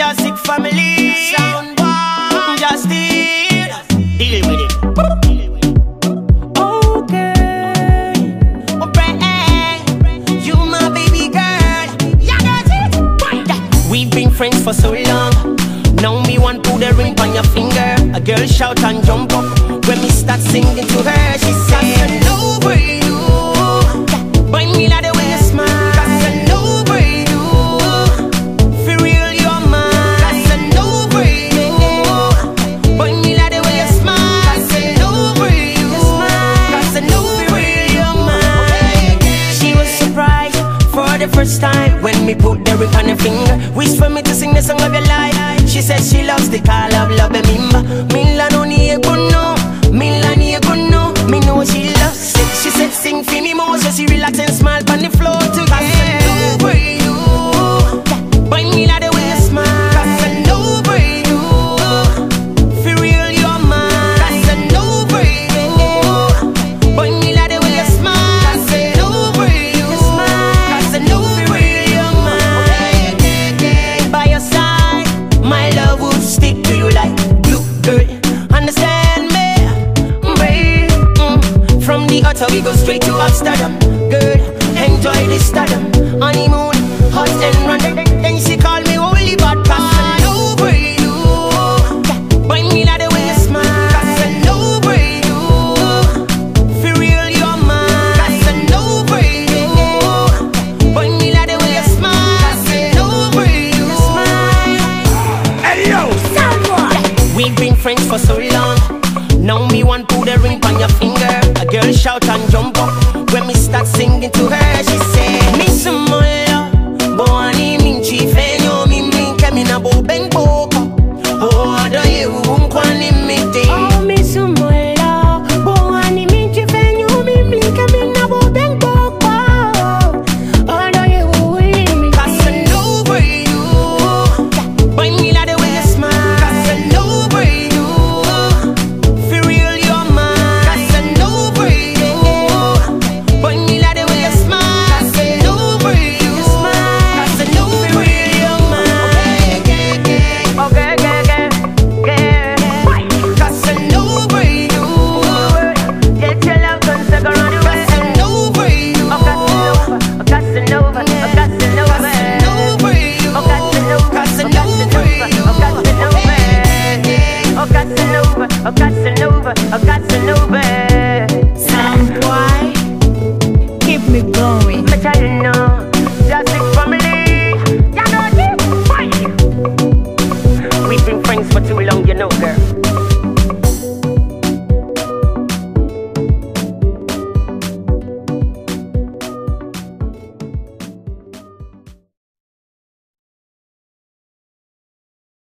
Just sick family. Sound boy. Just deal. Deal with it. Okay. Pray. You my baby girl. Yeah, that's it. Yeah. We've been friends for so long. Now me want put the ring on your finger. A girl shout and jump up when me start singing to her. She the first time when me put the ring on her finger. Wish for me to sing the song of your life. She said she loves the call of love and mimba. Mila no ni no, Mila ni no. Me know she girl. Enjoy this stardom, honeymoon, hot and run. Then she call me holy bad Casanova, you. Boy, me like the way you smile. Casanova, you. For real, you're mine. Casanova, you. Boy, me like the way you smile. Casanova, you. Hey yo, We've been friends for so long. Now me want put a ring on your finger. A girl shout and jump up start singing to her.